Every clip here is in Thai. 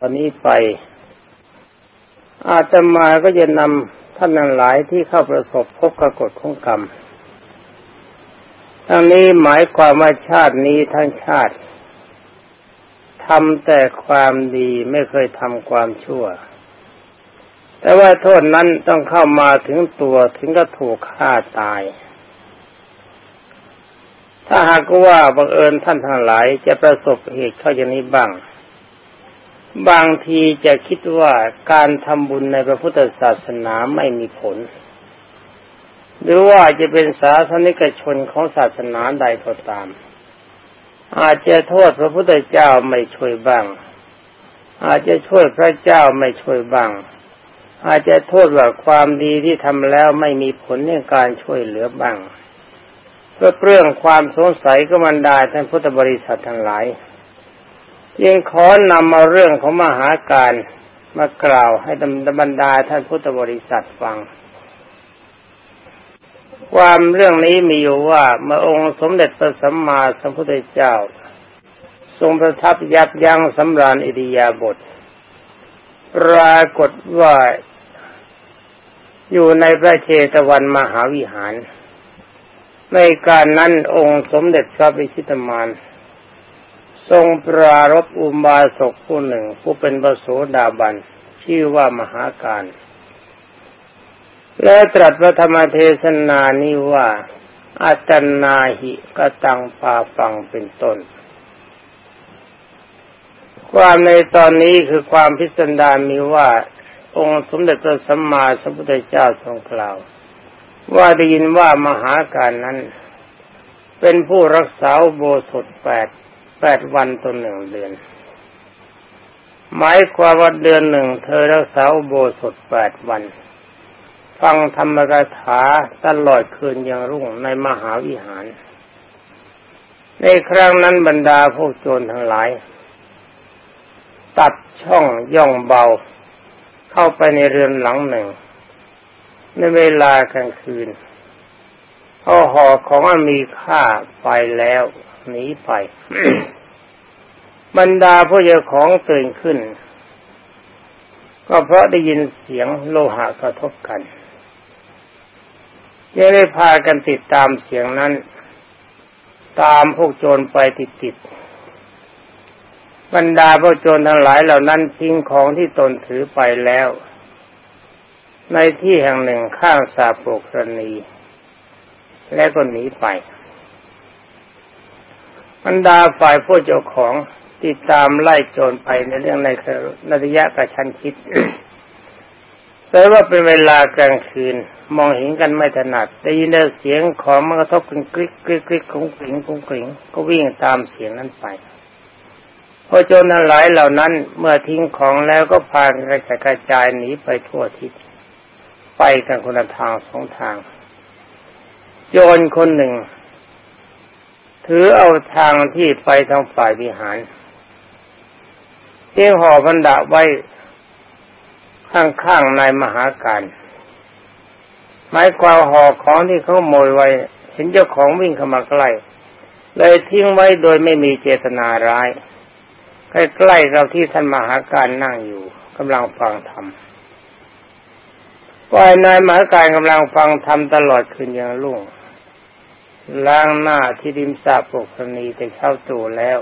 ตอนนี้ไป อาตมาก็จะนำท่านนั้นหลายที่เข้าประสบพบกับกฎของกรรม ทั้งนี้หมายความว่าชาตินี้ทั้งชาติทำแต่ความดีไม่เคยทำความชั่ว แต่ว่าโทษนั้นต้องเข้ามาถึงตัวถึงก็ถูกฆ่าตาย ถ้าหากว่าบังเอิญท่านทั้งหลายจะประสบเหตุเข้าอย่างนี้บ้าง บางทีจะคิดว่าการทำบุญในพระพุทธศาสนาไม่มีผล หรือว่าจะเป็นศาสนิกชนของศาสนาใดก็ตาม อาจจะโทษพระพุทธเจ้าไม่ช่วยบ้าง อาจจะช่วยพระเจ้าไม่ช่วยบ้าง อาจจะโทษว่าความดีที่ทำแล้วไม่มีผลในการช่วยเหลือบ้างเพื่อเรื่องความสงสัยก็มันดาท่านพุทธบริษัททั้งหลาย ยังขอนำมาเรื่องของมหาการมากล่าวให้บรรดาท่านพุทธบริษัทฟัง ความเรื่องนี้มีอยู่ว่าเมื่อองค์สมเด็จพระสัมมาสัมพุทธเจ้า ทรงประทับยับยั้งสำราญอิริยาบถปรากฏว่าอยู่ในพระเชตวันมหาวิหาร ในการนั้นองค์สมเด็จพระบิชิตมาน ทรงปรารบอุบาสกผู้หนึ่งผู้เป็นพระโสดาบัน ชื่อว่ามหาการ และตรัสพระธรรมเทศนานี้ว่าอัตนาหิกตังปาฟังเป็นต้น ความในตอนนี้คือความพิสดารมีว่า องค์สมเด็จพระสัมมาสัมพุทธเจ้าทรงกล่าว ว่าได้ยินว่ามหาการนั้น เป็นผู้รักษาโบสถแปด แปดวันตนหนึ่งเดือน หมายความว่าเดือนหนึ่งเธอรักษาโบสถแปดวัน ฟังธรรมกถาตลอดคืนยังรุ่งในมหาวิหาร ในครั้งนั้นบรรดาพวกโจรทั้งหลาย ตัดช่องย่องเบา เข้าไปในเรือนหลังหนึ่ง ในเวลากลางคืนเอาห่อของมีค่าไปแล้ว หนีไป บรรดาผู้เจ้าของตื่นขึ้น ก็เพราะได้ยินเสียงโลหะกระทบกันยังได้พากันติดตามเสียงนั้น ตามพวกโจรไปติดติดบรรดาพวกโจรทั้งหลายเหล่านั้นทิ้งของที่ตนถือไปแล้ว ในที่แห่งหนึ่งข้างสาโปกรณี และก็หนีไป บรรดาฝ่ายผู้เจ้าของติดตามไล่โจรไปในเรื่องในนระยะกระชันชิดแต่ว่าเป็นเวลากลางคืน มองเห็นกันไม่ถนัดได้ยินเสียงของมันกระทบกันกริ๊กกริ๊กกริ๊กกุ้งกริ๊งกุ้งกริ๊งก็วิ่งตามเสียงนั้นไปพอโจรทั้งหลายเหล่านั้นเมื่อทิ้งของแล้วก็พากันกระจายหนีไปทั่วทิศไปกันคนละทางสองทาง โจรคนหนึ่ง ถือเอาทางที่ไปทางฝ่ายวิหารเที่ห่อพันดาไว้ข้างๆในมหาการหมายความห่อของที่เขาโมยไว้ เห็นเจ้าของวิ่งเข้ามาใกล้เลยทิ้งไว้โดยไม่มีเจตนาร้ายใกล้ๆกับที่ท่านมหาการนั่งอยู่กำลังฟังธรรมว่ายนายมหาการกำลังฟังธรรมตลอดคืนอย่างลุ่ง ล้างหน้าที่ริมสระปกรณีแต่เข้าตู่แล้ว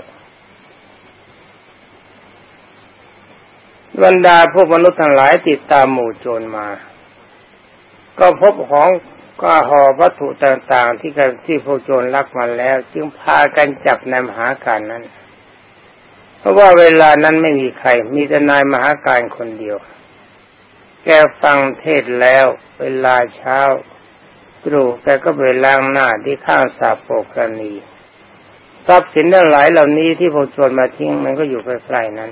บรรดาพวกมนุษย์ทั้งหลายติดตามหมู่โจรมา ก็พบของก็ห่อวัตถุต่างๆ ที่กันที่พวกโจรลักมาแล้ว จึงพากันจับนายมหาการนั้น เพราะว่าเวลานั้นไม่มีใคร มีแต่นายมหาการคนเดียว แกฟังเทศแล้ว เวลาเช้า ตรู่แกก็ไปล้างหน้าที่ข้างสาโปกรณีทรัพย์สินทั้งหลายเหล่านี้ที่พวกโจรมาทิ้งมันก็อยู่ใกล้ๆนั้น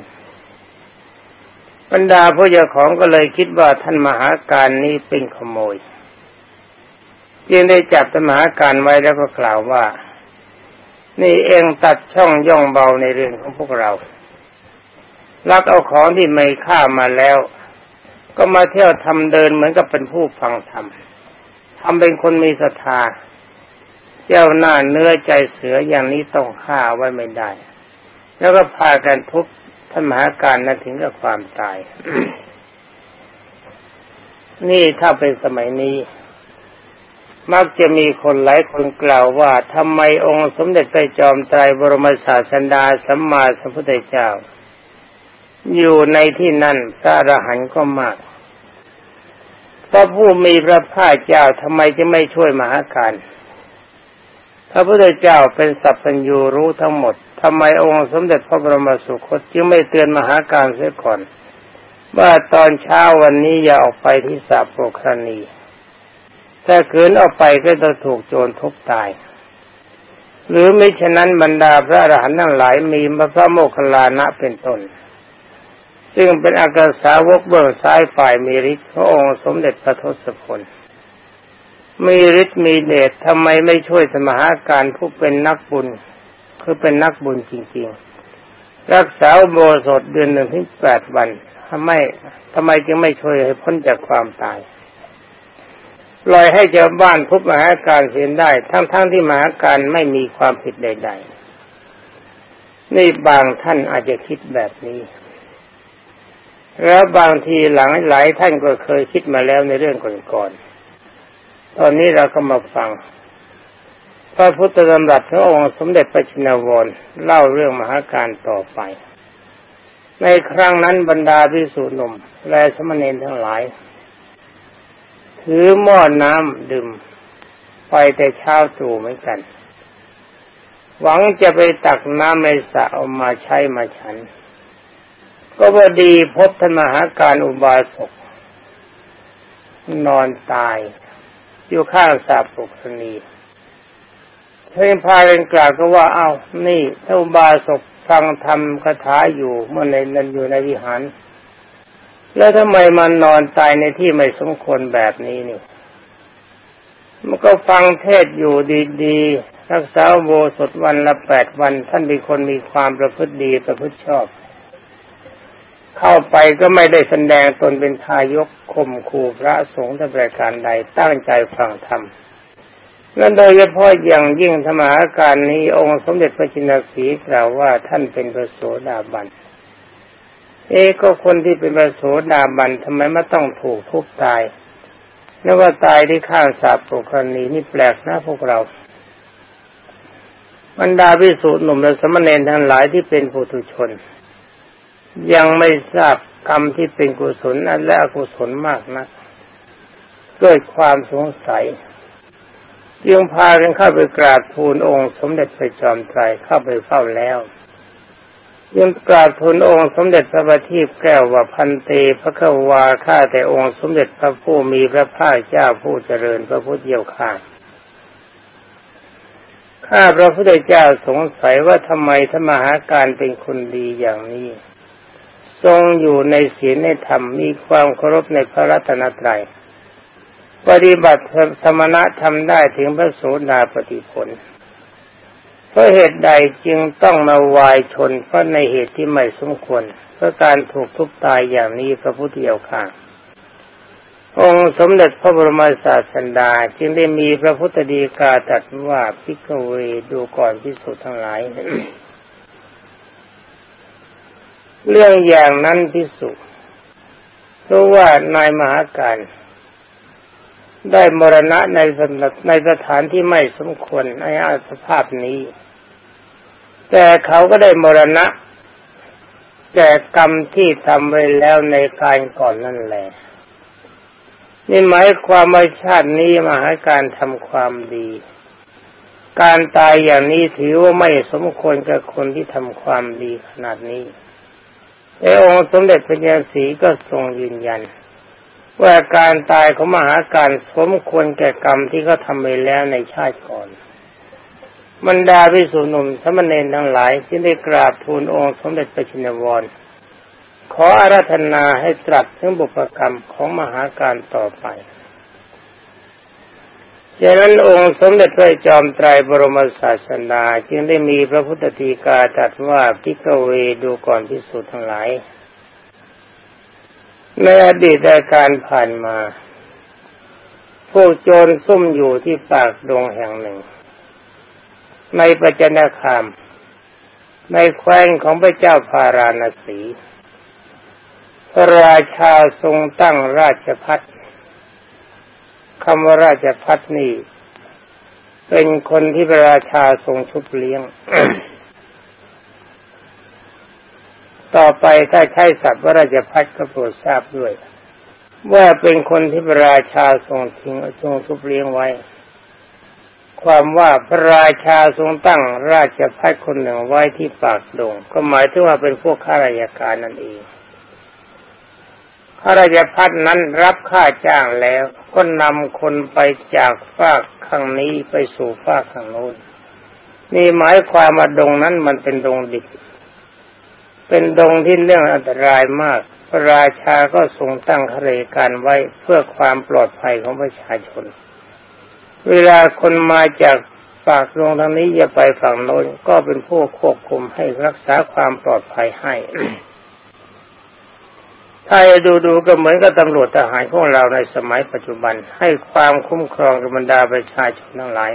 บรรดาผู้เจ้าของก็เลยคิดว่าท่านมหาการนี้เป็นขโมยจึงได้จับท่านมหาการไว้แล้วก็กล่าวว่า นี่เองตัดช่องย่องเบาในเรื่องของพวกเราลักเอาของที่ไม่ฆ่ามาแล้ว ก็มาเที่ยวทำเดินเหมือนกับเป็นผู้ฟังธรรม ทำเป็นคนมีศรัทธาเจ้าหน้าเนื้อใจเสืออย่างนี้ต้องฆ่าไว้ไม่ได้ แล้วก็พากันทุบท่านมหาการนั้นถึงกับความตาย นี่ถ้าเป็นสมัยนี้ มักจะมีคนหลายคนกล่าวว่าทำไมองค์สมเด็จพระจอมไตรบรมศาสดาสัมมาสัมพุทธเจ้า อยู่ในที่นั่นพระอรหันต์ก็มาก พระผู้มีพระภาคเจ้าทำไมจะไม่ช่วยมหาการพระพุทธเจ้าเป็นสัพพัญญูรู้ทั้งหมดทำไมองค์สมเด็จพระบรมสุคตจึงไม่เตือนมหาการเสียก่อน ว่าตอนเช้าวันนี้อย่าออกไปที่สาโปรครณีถ้าขืนออกไปก็จะถูกโจรทุบตาย หรือไม่ฉะนั้นบรรดาพระอรหันต์ทั้งหลายมีพระโมคคัลลานะเป็นต้น ซึ่งเป็นอากาสาวกเบื้องซ้ายฝ่ายมีฤทธิ์พระองค์สมเด็จพระทศพลมีฤทธิ์มีเดชทำไมไม่ช่วยสมหาการผู้เป็นนักบุญ คือเป็นนักบุญจริง ๆ รักษาโบสถเดือนหนึ่งถึงแปดวันทำไมทำไมจึงไม่ช่วยให้พ้นจากความตายปล่อยให้เจ้าบ้านทุบมหาการเสียได้ ทั้งๆทที่มหาการไม่มีความผิดใด ๆ นี่บางท่านอาจจะคิดแบบนี้ แล้วบางทีหลังหลายท่านก็เคยคิดมาแล้วในเรื่องก่อนๆ ตอนนี้เราก็มาฟัง พระพุทธธรรมรัตพระองค์สมเด็จพระชินวรเล่าเรื่องมหาการต่อไป ในครั้งนั้นบรรดาพิสุหนุ่มและสมณีทั้งหลาย ถือหม้อน้ำดื่ม ไปแต่เช้าตรู่เหมือนกัน หวังจะไปตักน้ำในสระเอามาใช้มาฉัน ก็พอดีพบธรรมหาการอุบาสกนอนตาย อยู่ข้างสาปุกสนีเพื่อนพาเรนกล่าวก็ว่า เอา้านี่ท่านบาศกฟังธรรมคาถาอยู่เมื่อในนั้นอยู่ในวิหาร แล้วทำไมมันนอนตายในที่ไม่สมควรแบบนี้นี่มันก็ฟังเทศอยู่ดีๆรักษาโบสถวันละแปดวัน ท่านเป็นคนมีความประพฤติดีประพฤติชอบ เข้าไปก็ไม่ได้แสดงตนเป็นทายกข่มขู่พระสงฆ์แต่ประการใดตั้งใจฟังธรรมนั่นโดยเฉพาะอย่างยิ่งธรรมาการนี้องค์สมเด็จพระจินสีกล่าวว่าท่านเป็นพระโสดาบัน เอ๊ก็คนที่เป็นพระโสดาบันทำไมไม่ต้องถูกทุบตายนึกว่าตายที่ข้างสาปุกรณีนี่แปลกนะพวกเราบรรดาพิสุหนุ่มและสมณเณรทั้งหลายที่เป็นปุถุชน ยังไม่ทราบกรรมที่เป็นกุศลและอกุศลมากนะเกิดความสงสัยจึงพากันเข้าไปกราบทูลองค์ สมเด็จพระจอมไตรเข้าไปเฝ้าแล้วยังกราบทูลองค์สมเด็จพระบัณฑิตแก้วว่าพันเตพระควาข้าแต่องค์สมเด็จพระผู้มีพระภาคเจ้าผู้เจริญพระพุทธเจ้าข้าข้าพระพุทธเจ้าสงสัยว่าทำไมธรรมหาการเป็นคนดีอย่างนี้ ทรงอยู่ในศีลในธรรมมีความเคารพในพระรัตนตรัย ปฏิบัติธรรมะทำได้ถึงพระโสดาปฏิผลเพราะเหตุใดจึงต้องมาวายชนเพราะในเหตุที่ไม่สมควรเพราะการถูกทุบตายอย่างนี้พระพุทธเจ้าค่ะองค์สมเด็จพระบรมศาสดาจึงได้มีพระพุทธดีกาตรัสว่าพิกเวดูก่อนพิสุทั้งหลาย เรื่องอย่างนั้นพิสุเพราะว่านายมหาการได้มรณะในในสถานที่ไม่สมควรในอาสภาพนี้ แต่เขาก็ได้มรณะ แต่กรรมที่ทำไว้แล้วในการก่อนนั่นแหละนี่หมายความว่าชาตินี้มหาการทำความดี การตายอย่างนี้ถือว่าไม่สมควรกับคนที่ทำความดีขนาดนี้ แต่องค์สมเด็จพระยาศีก็ทรงยืนยัน ว่าการตายของมหาการสมควรแก่กรรมที่เขาทำไปแล้วในชาติก่อนบรรดาวิสุนุมสมณเณรทั้งหลายที่ได้กราบทูลองค์สมเด็จพระชินวร ขออาราธนาให้ตรัสถึงบุพกรรมของมหาการต่อไป ดังนั้นองค์สมเด็จพระจอมไตรบรมศาสดาจึงได้มีพระพุทธทีกาตรัสว่าพิกเวดูก่อนพิสูจน์ทั้งหลาย ในอดีตการผ่านมา พวกโจรซุ่มอยู่ที่ปากดงแห่งหนึ่ง ในปัจจนาคาม ในแคว้นของพระเจ้าพาราณสีพระราชาทรงตั้งราชพัฒ คำว่าราชพัฒนี่เป็นคนที่พระราชาทรงชุบเลี้ยง ต่อไปถ้าใช้ศัพท์ว่าราชพัฒก็โปรดทราบด้วย ว่าเป็นคนที่พระราชาทรงทิ้งทรงชุบเลี้ยงไว้ ความว่าพระราชาทรงตั้งราชพัฒคนหนึ่งไว้ที่ปากดง ก็หมายถึงว่าเป็นพวกข้าราชการนั่นเอง ข้าราชพัฒนั้นรับค่าจ้างแล้วก็นำคนไปจากฝากข้างนี้ไปสู่ฝากข้างโน้นนี่หมายความว่าดงนั้นมันเป็นดงดิบเป็นดงที่เรื่องอันตรายมาก พระราชาก็ทรงตั้งข้ารการไว้เพื่อความปลอดภัยของประชาชน เวลาคนมาจากปากลงทางนี้จะไปฝั่งโน้นก็เป็นผู้ควบคุมให้รักษาความปลอดภัยให้ ถ้าดูดูก็เหมือนกับตำรวจทหารของเราในสมัยปัจจุบัน ให้ความคุ้มครองกับบรรดาประชาชนทั้งหลาย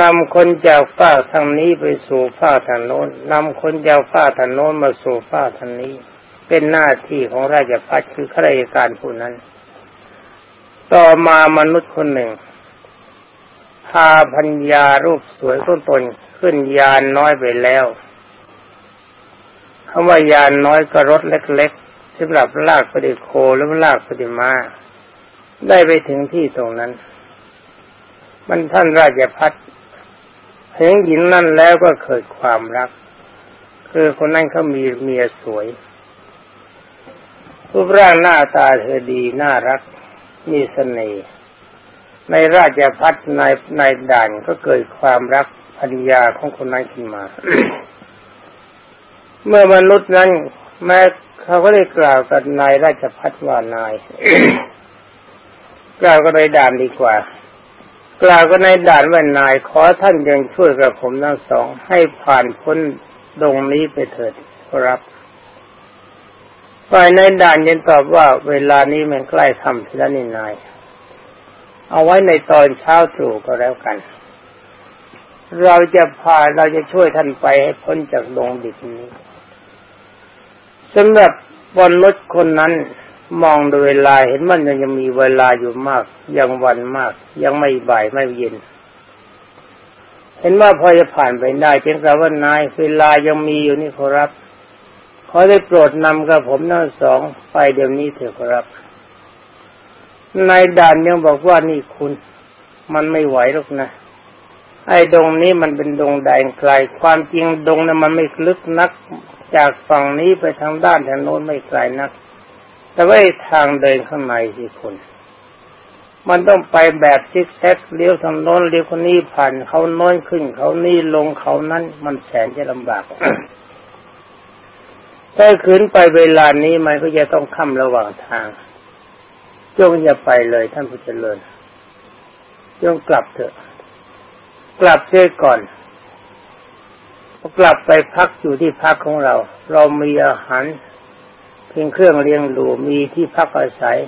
นำคนจากฝ้าทางนี้ไปสู่ฝ้าทางโน้นนำคนจากฝ้าทางโน้นมาสู่ฝ้าทางนี้ เป็นหน้าที่ของราชพัฒคือข้าราชการผู้นั้น ต่อมามนุษย์คนหนึ่ง พาพัญญารูปสวยต้นตนขึ้นยานน้อยไปแล้ว คำว่ายานน้อยก็รถเล็กๆสำหรับลากปฏิโคหรือลากปฏิมาได้ไปถึงที่ตรงนั้น มันท่านราชพัฒเห็นหญิงนั่นแล้วก็เกิดความรัก คือคนนั้นเขามีเมียสวยรูปร่างหน้าตาเธอดีน่ารัก มีเสน่ห์ในราชพัฒในในด่านก็เกิดความรักพัญญาของคนนั้นขึ้นมา เมื่อมนุษย์นั้น แม้เขาก็ได้กล่าวกับนายราชพัฒว่านาย กล่าวก็ในด่านดีกว่า กล่าวก็ในด่านว่านาย ขอท่านยังช่วยกับผมทั้งสอง ให้ผ่านพ้นดงนี้ไปเถิดครับฝ่ายในด่านยังตอบว่าเวลานี้มันใกล้ทำทีละนินาย เอาไว้ในตอนเช้าตรู่ก็แล้วกัน เราจะพาเราจะช่วยท่านไปให้พ้นจากดงดิบนี้ สำหรับบนรถคนนั้นมองดูเวลาเห็นมันยังมีเวลาอยู่มาก ยังวันมาก ยังไม่บ่ายไม่เย็น เห็นว่าพอจะผ่านไปได้เพียงแต่ว่านายเวลายังมีอยู่นี่ครับขอได้โปรดนำกับผมทั้งสองไปเดี๋ยวนี้เถอะครับนายด่านยังบอกว่านี่คุณ มันไม่ไหวหรอกนะไอ้ดงนี้มันเป็นดงแดงไกลความจริงดงนั้นมันไม่ลึกนัก จากฝั่งนี้ไปทางด้านทางโน้นไม่ไกลนัก แต่ว่าทางเดินข้างในสิคุณ มันต้องไปแบบซิกแซกเลี้ยวทางโน้นเลี้ยวคนนี้ผ่านเขาโน้นขึ้น เขานี่ลงเขานั้นมันแสนจะลำบากถ้าขืนไปเวลานี้มันก็จะต้องค่ำระหว่างทางจงอย่าไปเลยท่านผู้เจริญจงกลับเถอะ กลับเสียก่อน กลับไปพักอยู่ที่พักของเรา เรามีอาหารเพียงเครื่องเลี้ยงดูมีที่พักอาศัย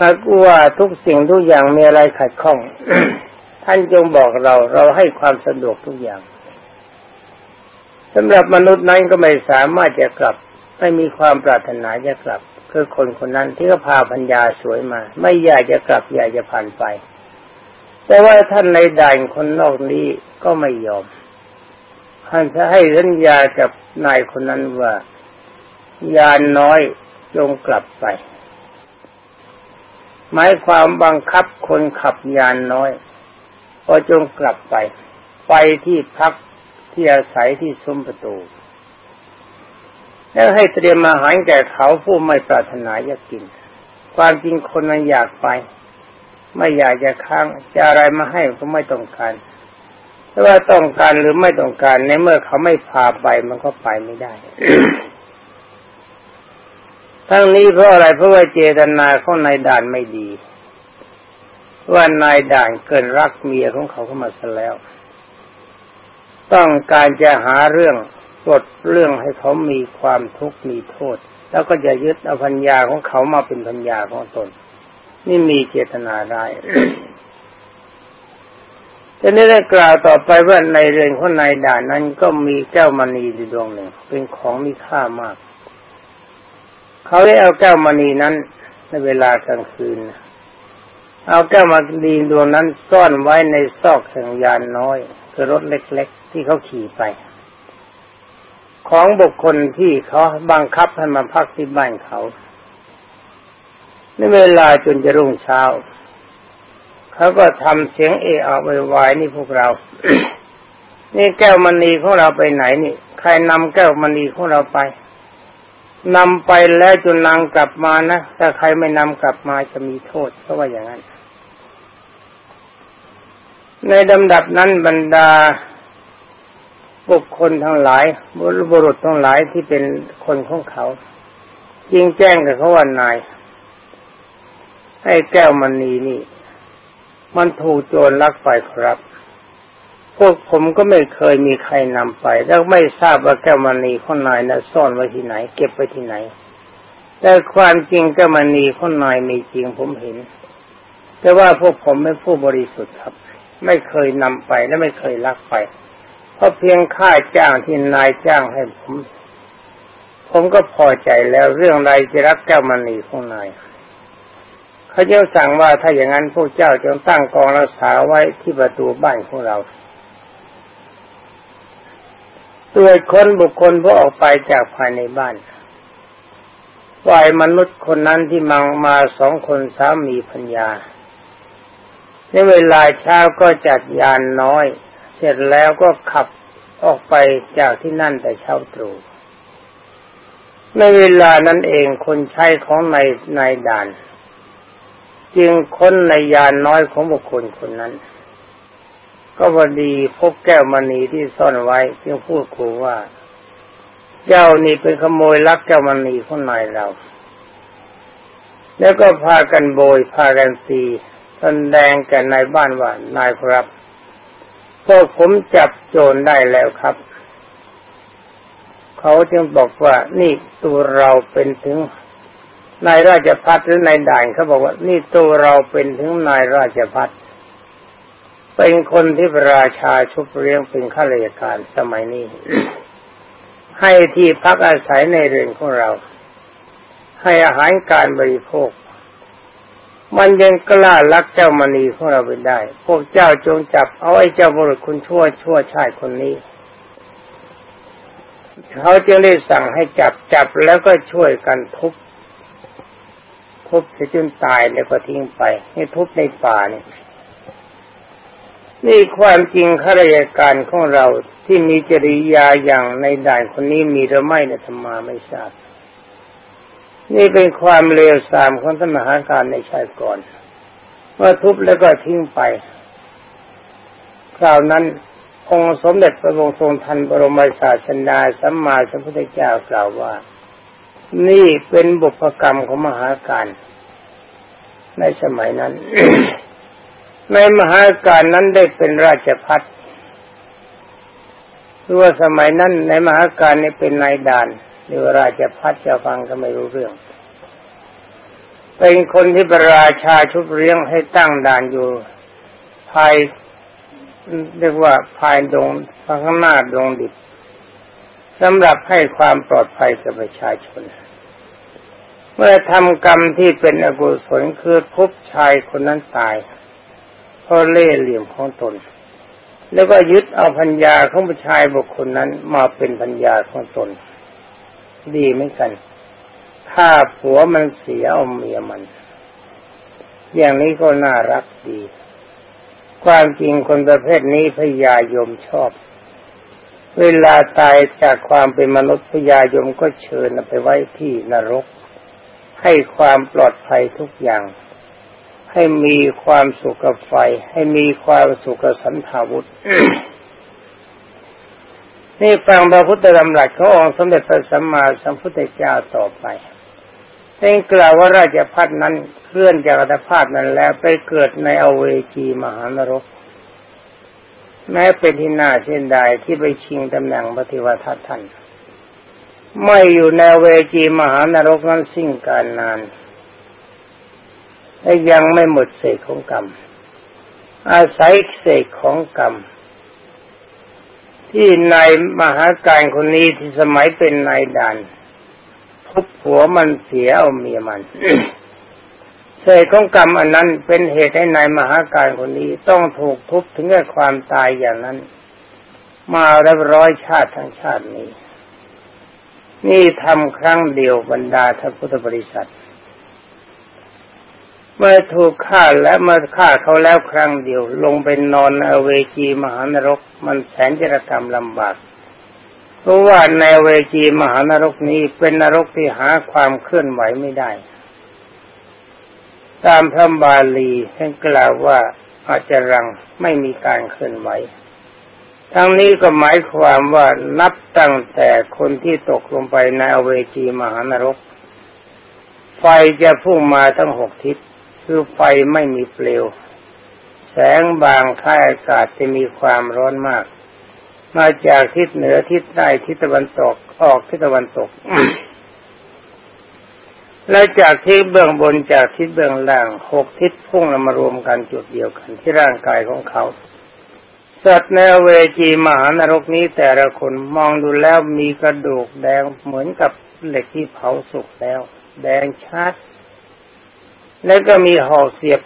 หากว่าทุกสิ่งทุกอย่างมีอะไรขัดข้อง ท่านจงบอกเราเราให้ความสะดวกทุกอย่างสำหรับมนุษย์นั้นก็ไม่สามารถจะกลับ ไม่มีความปรารถนาจะกลับ คือคนคนนั้นที่ก็พาพัญญาสวยมา ไม่อยากจะกลับอยากจะผ่านไป แต่ว่าท่านในด่านคนนอกนี้ก็ไม่ยอม ท่านจะให้สัญญากับนายคนนั้นว่ายานน้อยจงกลับไป หมายความบังคับคนขับยานน้อยก็จงกลับไป ไปที่พักที่อาศัยที่ซุ้มประตู แล้วให้เตรียมอาหารแก่เขาผู้ไม่ปรารถนาจะกิน ความจริงคนมันอยากไป ไม่อยากจะค้างจะอะไรมาให้ก็ไม่ต้องการ ว่าต้องการหรือไม่ต้องการในเมื่อเขาไม่พาไปมันก็ไปไม่ได้ ทั้งนี้เพราะอะไรเพราะว่าเจตนาของนายด่านไม่ดี ว่านายด่านเกินรักเมียของเขาเข้ามาซะแล้ว ต้องการจะหาเรื่องกดเรื่องให้เขามีความทุกข์มีโทษ แล้วก็จะยึดเอาพัญญาของเขามาเป็นพัญญาของตน นี่มีเจตนาได้ ทีนี้ได้กล่าวต่อไปว่าในเรือนของนายด่านนั้นก็มีแก้วมณีดวงหนึ่ง เป็นของมีค่ามาก เขาได้เอาแก้วมณีนั้น ในเวลากลางคืน เอาแก้วมณีดวงนั้นซ่อนไว้ในซอกแห่งยานน้อย คือรถเล็กๆ ที่เขาขี่ไป ของบุคคลที่เขาบังคับให้มาพักที่บ้านเขาในเวลาจนจะรุ่งเช้า เขาก็ทำเสียงเอะอะวายนี่พวกเรา นี่แก้วมณีของเราไปไหนนี่ ใครนำแก้วมณีของเราไปนำไปแล้วจนนางกลับมานะถ้าใครไม่นำกลับมาจะมีโทษเพราะว่าอย่างนั้น ในลำดับนั้นบรรดาบุคคลทั้งหลายบุรุษทั้งหลายที่เป็นคนของเขายิงแจ้งกับเขาว่านายให้แก้วมณีนี่ มันถูกโจรลักไปครับ พวกผมก็ไม่เคยมีใครนำไป แล้วไม่ทราบว่าแก้วมณีข้างในนะซ่อนไว้ที่ไหน เก็บไว้ที่ไหน แต่ความจริงแก้วมณีข้างในมีจริงผมเห็น แต่ว่าพวกผมไม่ผู้บริสุทธิ์ครับ ไม่เคยนำไปและไม่เคยลักไป เพราะเพียงค่าจ้างที่นายจ้างให้ผม ผมก็พอใจแล้วเรื่องใดจะรักแก้วมณีข้างใเขาจะสั่งว่าถ้าอย่างนั้นพวกเจ้าจงตั้งกองรักษาไว้ที่ประตูบ้านของเราตรวจคนบุคคลผู้ออกไปจากภายในบ้านฝ่ายมนุษย์คนนั้นที่มังมาสองคนสามีพัญญา ในเวลาเช้าก็จัดยานน้อย เสร็จแล้วก็ขับออกไปจากที่นั่นแต่เช้าตรู่ในเวลานั้นเองคนใช้ของในายนายด่าน จึงค้นในยานน้อยของบุคคลคนนั้น ก็พอดีพบแก้วมณีที่ซ่อนไว้ จึงพูดขู่ว่า เจ้านี่เป็นขโมยลักแก้วมณีของนายเรา แล้วก็พากันโบยพากันตีแสดงแก่นายบ้านว่านายครับพวกผมจับโจรได้แล้วครับ เขาจึงบอกว่านี่ตัวเราเป็นถึง นายราชพัฒหรือนายด่านเขาบอกว่า นี่ตัวเราเป็นถึงนายราชพัฒเป็นคนที่ราชาชุบเลี้ยงเป็นข้าราชการสมัยนี้ ให้ที่พักอาศัยในเรือนของเรา ให้อาหารการบริโภค มันยังกล้าลักเจ้ามณีของเราไปได้ พวกเจ้าจงจับเอาไอ้เจ้าบุรุษคุณชั่วชั่วชายคนนี้เขาจึงได้สั่งให้จับจับแล้วก็ช่วยกันทุบ ทุบจนตายแล้วก็ทิ้งไปให้ทุบในป่านี่นี่ความจริงข้าราชการของเราที่มีจริยาอย่างในด่านคนนี้มีหรือไม่เนี่ยธรรมาไม่ทราบ นี่เป็นความเลวทรามของท่านมหาการในชาติก่อนเมื่อทุบแล้วก็ทิ้งไป คราวนั้นองค์สมเด็จพระบงทรงทันบรมศาสนาสัมมาสัมพุทธเจ้ากล่าวว่า นี่เป็นบุพกรรมของมหาการ ในสมัยนั้น ในมหาการนั้นได้เป็นราชพัฒหรือว่าสมัยนั้นในมหาการนี้เป็นนายด่านหรือราชพัฒจะฟังก็ไม่รู้เรื่อง เป็นคนที่ประราชาชุบเลี้ยงให้ตั้งด่านอยู่ ภายเรียกว่าภายดงข้างหน้าดงดิบ สำหรับให้ความปลอดภัยกับประชาชน เมื่อทำกรรมที่เป็นอกุศลคือพบชายคนนั้นตายเพราะเล่ห์เหลี่ยมของตน แล้วก็ยึดเอาพัญญาของผู้ชายบุคคลนั้นมาเป็นพัญญาของตน ดีไม่กันถ้าผัวมันเสียเอาเมียมัน อย่างนี้ก็น่ารักดี ความจริงคนประเภทนี้พยายมชอบ เวลาตายจากความเป็นมนุษย์พญายมก็เชิญไปไว้ที่นรก ให้ความปลอดภัยทุกอย่าง ให้มีความสุขกับไฟ ให้มีความสุขกับสันทาวุธนี่ฟังพระพุทธธรรมหลักขององค์สมเด็จพระสัมมาสัมพุทธเจ้าต่อไปเป็นกล่าวว่าราชพัฒนั้นเคลื่อนจากอัตภาพนั้นแล้วไปเกิดในอเวจีมหานรก แม้เป็นที่น่าเช่นใดที่ไปชิงตำแหน่งปฏิวัติท่าน ไม่อยู่ในเวจีมหานรกนั้นสิ้นการนานและยังไม่หมดเศษของกรรม อาศัยเศษของกรรม ที่นายมหาการคนนี้ที่สมัยเป็นนายด่านทุบหัวมันเสียเอาเมียมัน เศษของกรรมอันนั้นเป็นเหตุให้นายมหาการคนนี้ต้องถูกทุบถึงแก่ความตายอย่างนั้น มาแล้วร้อยชาติทั้งชาตินี้ นี่ทำครั้งเดียวบรรดาท่านพุทธบริษัท เมื่อถูกฆ่าและเมื่อฆ่าเขาแล้วครั้งเดียว ลงไปนอนอเวจีมหานรก มันแสนจะทำลำบากเพราะว่าในเวจีมหานรกนี้เป็นนรกที่หาความเคลื่อนไหวไม่ได้ ตามพระบาลีท่านกล่าวว่าอาจจะรังไม่มีการเคลื่อนไหว ทั้งนี้ก็หมายความว่านับตั้งแต่คนที่ตกลงไปในอเวจีมหานรก ไฟจะพุ่งมาทั้งหกทิศ คือไฟไม่มีเปลว แสงบางค่ายอากาศจะมีความร้อนมาก มาจากทิศเหนือทิศใต้ทิศตะวันตกออกทิศตะวันตก และจากทิศเบื้องบนจากทิศเบื้องล่างหกทิศพุ่งมารวมกันจุดเดียวกันที่ร่างกายของเขา สัตว์ในเวจีมหานรกนี้แต่ละคนมองดูแล้วมีกระดูกแดงเหมือนกับเหล็กที่เผาสุกแล้ว แดงชัด แล้วก็มีห่อเสียบ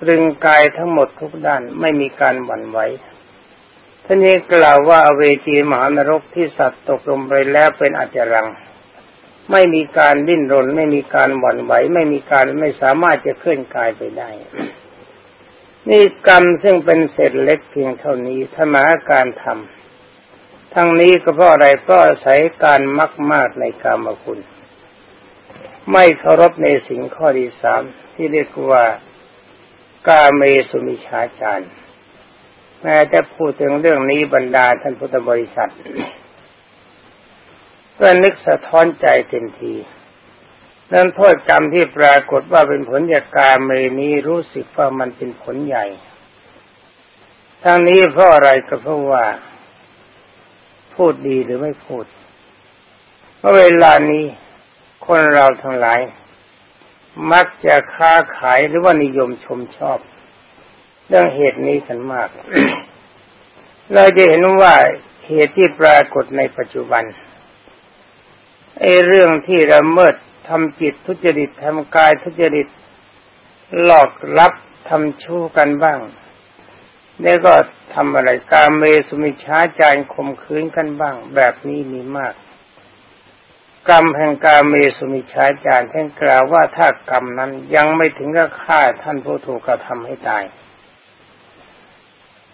ตรึงกายทั้งหมดทุกด้านไม่มีการหวั่นไหวท่านนี้กล่าวว่าเวจีมหานรกที่สัตว์ตกลงไปแล้วเป็นอาจรัง ไม่มีการดิ้นรน ไม่มีการหวั่นไหว ไม่มีการไม่สามารถจะเคลื่อนกายไปได้ นี่กรรมซึ่งเป็นเศษเล็กเพียงเท่านี้ถ้ามาการทำทั้งนี้ก็เพราะอะไรเพราะอาศัยการมักมากในกรรมคุณ ไม่เคารพในสิ่งข้อที่สามที่เรียกว่ากาเมสุมิชาจารย์แม้จะพูดถึงเรื่องนี้บรรดาท่านพุทธบริษัท ก็นึกสะท้อนใจเต็มที นั่นโทษกรรมที่ปรากฏว่าเป็นผลจากการเมนี้รู้สึกว่ามันเป็นผลใหญ่ ทั้งนี้เพราะอะไรก็เพราะว่า พูดดีหรือไม่พูดเพราะเวลานี้คนเราทั้งหลาย มักจะค้าขายหรือว่านิยมชมชอบ เรื่องเหตุนี้กันมาก เราจะเห็นว่าเหตุที่ปรากฏในปัจจุบัน ไอ้เรื่องที่ละเมิดทำจิตทุจริตทำกายทุจริตหลอกลับทำชู้กันบ้างแล้วก็ทำอะไรการเมสุมิช้าจารข่มขืนกันบ้าง แบบนี้มีมาก กรรมแห่งการเมสุมิช้าจารท่านกล่าวว่าถ้ากรรมนั้นยังไม่ถึงกับฆ่าท่านผู้ถูกกระทำให้ตาย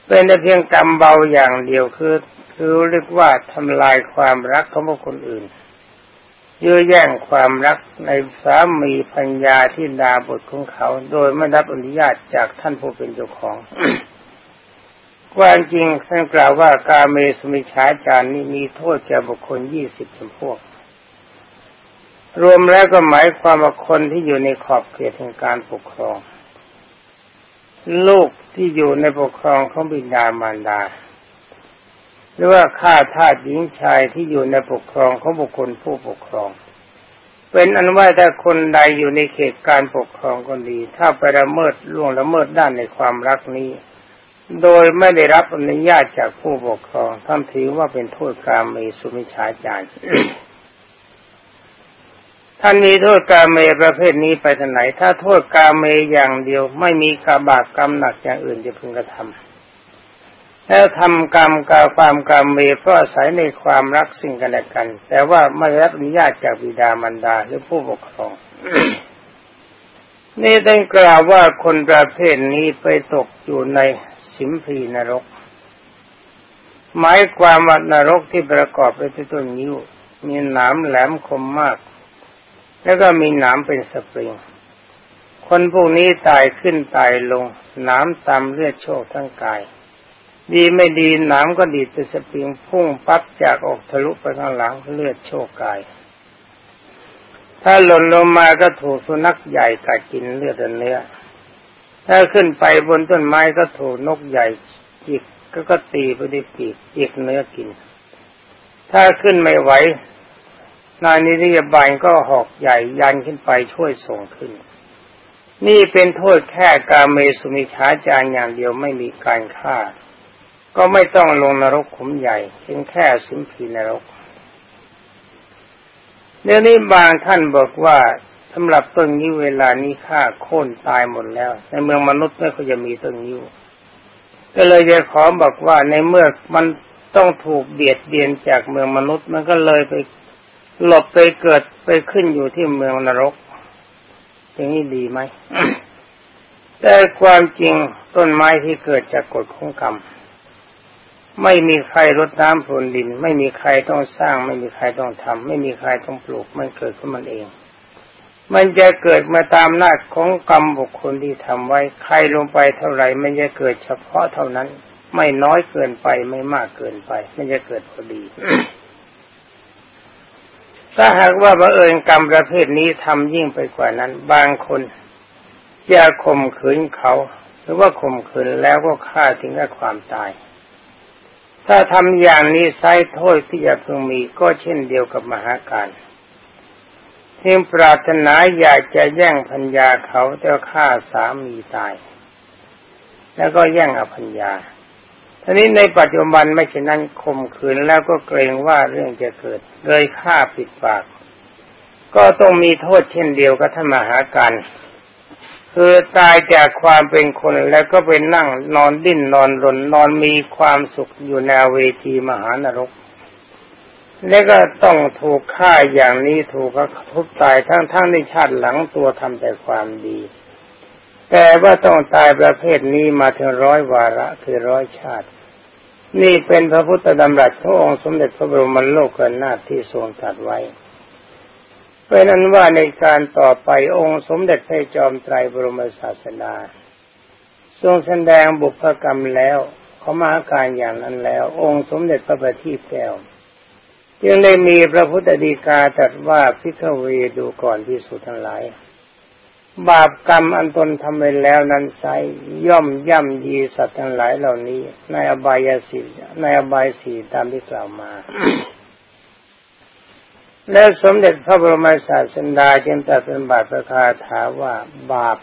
เป็นแต่เพียงกรรมเบาอย่างเดียวคือ คือเรียกว่าทำลายความรักของบุคคลอื่น ยื้อแย่งความรักในสามีพัญญาที่ดาบทของเขา โดยไม่รับอนุญาตจากท่านผู้เป็นเจ้าของความจริงท่านกล่าวว่าการเมสมิชาจารนี้มีโทษแก่บุคคลยี่สิบจำพวก รวมแล้วก็หมายความว่าคนที่อยู่ในขอบเขตแห่งการปกครอง ลูกที่อยู่ในปกครองของบิดามารดา หรือว่าข้าทาสหญิงชายที่อยู่ในปกครองของบุคคลผู้ปกครอง เป็นอันว่าถ้าคนใดอยู่ในเขตการปกครองก็ดี ถ้าไปละเมิดล่วงละเมิดด้านในความรักนี้ โดยไม่ได้รับอนุญาตจากผู้ปกครองท่านถือว่าเป็นโทษกรรมมีสุมิชาจารท่านมีโทษกาเมประเภทนี้ไปทางไหน ถ้าโทษกาเมอย่างเดียว ไม่มีกาบากกรรมหนักอย่างอื่นจะพึงกระทำ แล้วทำกรรมกาความกรรมเมเพราะอาศัยในความรักสิ่งกันและกัน แต่ว่าไม่รับอนุญาตจากบิดามารดาหรือผู้ปกครอง นี่ต้องกล่าวว่าคนประเภทนี้ไปตกอยู่ในสิมพีนรก หมายความว่านรกที่ประกอบไปด้วยต้นนิ้ว มีหนามแหลมคมมาก แล้วก็มีหนามเป็นสปริง คนพวกนี้ตายขึ้นตายลงหนามตามเลือดโชคทั้งกาย ดีไม่ดีหนามก็ดีดเป็นสปริงพุ่งปั๊บจากออกทะลุไปข้างหลังเลือดโชคกาย ถ้าหล่นลงมาก็ถูกสุนัขใหญ่กัดกินเลือดเนื้อ ถ้าขึ้นไปบนต้นไม้ก็ถูกนกใหญ่จิกก็ก็ตีไปด้วยปีกจิกเนื้อกิน ถ้าขึ้นไม่ไหวนายนิริยบาลก็หอกใหญ่ยันขึ้นไปช่วยส่งขึ้น นี่เป็นโทษแค่การเมสุมิชาจารอย่างเดียวไม่มีการฆ่า ก็ไม่ต้องลงนรกขุมใหญ่เพียงแค่สิมพีนรกเดี๋ยวนี้บางท่านบอกว่าสำหรับต้นนิ้วเวลานี้ฆ่าโค่นตายหมดแล้ว ในเมืองมนุษย์ไม่ควรจะมีต้นนิ้วก็เลยจะขอบอกว่าในเมื่อมันต้องถูกเบียดเบียนจากเมืองมนุษย์มันก็เลยไปหลบไปเกิดไปขึ้นอยู่ที่เมืองนรก อย่างนี้ดีไหมแต่ความจริงต้นไม้ที่เกิดจากกฎของกรรม ไม่มีใครรดน้ำพรวนดิน ไม่มีใครต้องสร้าง ไม่มีใครต้องทำไม่มีใครต้องปลูกมันเกิดขึ้นมันเอง มันจะเกิดมาตามน้าของกรรมบุคคลที่ทำไว้ ใครลงไปเท่าไหร่มันจะเกิดเฉพาะเท่านั้น ไม่น้อยเกินไปไม่มากเกินไป มันจะเกิดพอดี ถ้าหากว่าบังเอิญกรรมประเภทนี้ทำยิ่งไปกว่านั้น บางคนจะข่มขืนเขา หรือว่าข่มขืนแล้วก็ฆ่าถึงกับความตาย ถ้าทำอย่างนี้ไซโทษที่จะพึงมีก็เช่นเดียวกับมหาการที่ปรารถนาอยากจะแย่งพัญญาเขาแต่ฆ่าสามีตาย แล้วก็แย่งอภัญญาทีนี้ในปัจจุบันไม่เช่นนั้นข่มขืนแล้วก็เกรงว่าเรื่องจะเกิดเลยฆ่าปิดปาก ก็ต้องมีโทษเช่นเดียวกับท่านมหาการ คือตายจากความเป็นคนแล้วก็ไปนั่งนอนดิ้นนอนรนนอนมีความสุขอยู่ในเวทีมหานรก แล้วก็ต้องถูกฆ่าอย่างนี้ถูกเขาทุบตายทั้งทั้งในชาติหลังตัวทำแต่ความดี แต่ว่าต้องตายประเภทนี้มาถึงร้อยวาระคือร้อยชาติ นี่เป็นพระพุทธดำรัสขององค์สมเด็จพระบรมโลกนาถที่ทรงตรัสไว้ เป็นนั้นว่าในการต่อไปองค์สมเด็จพระจอมไตรบรมศาสดาทรงแสดงบุพกรรมแล้วเขามาการอย่างนั้นแล้ว องค์สมเด็จพระบัณฑิตแก้วจึงได้มีพระพุทธดีกาตรัสว่าพิฆเวดูก่อนที่สุดทั้งหลาย บาปกรรมอันตนทำไปแล้วนั้นไซย่อมย่ำยีสัตว์ทั้งหลายเหล่านี้ ในอบายสีในอบายสีตามที่กล่าวมา แล้วสมเด็จพระบรมศาสดาจึงตรัสเป็นบาปประคาถาว่าบาป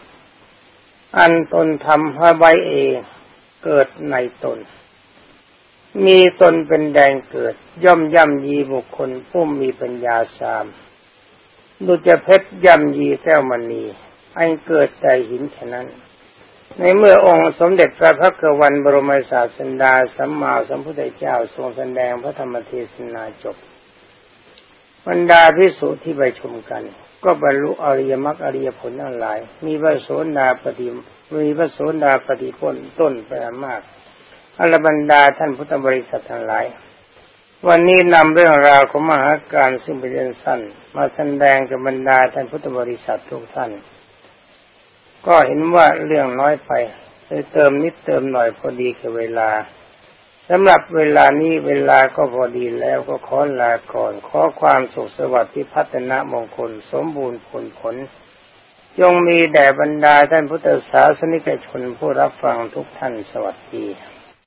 อันตนทำให้ไว้เองเกิดในตน มีตนเป็นแดงเกิด ย่อมย่ำยีบุคคลผู้มีปัญญาสามดุจเพชรย่ำยีแก้วมณีอันเกิดใจหินฉะนั้น ในเมื่อองค์สมเด็จพระพักวันบรมศาสดาสัมมาสัมพุทธเจ้าทรงแสดงพระธรรมเทศนาจบ บรรดาพิสุที่ไปชมกัน ก็บรรลุอริยมรรคอริยผลทั้งหลาย มีพระโสดาปฏิมีพระโสดาปฏิพลต้นไปมากอรบรรดาท่านพุทธบริษัททั้งหลาย วันนี้นำเรื่องราวของมหาการซึ่งเป็นเรื่องสั้น มาแสดงกับบรรดาท่านพุทธบริษัททุกท่าน ก็เห็นว่าเรื่องน้อยไปเลยเติมนิดเติมหน่อยพอดีกับเวลา สำหรับเวลานี้เวลาก็พอดีแล้วก็ขอลาก่อน ขอความสุขสวัสดิ์ที่พัฒนามงคลสมบูรณ์ผลผลจงมีแด่บรรดาท่านพุทธศาสนิกชนผู้รับฟังทุกท่านสวัสดี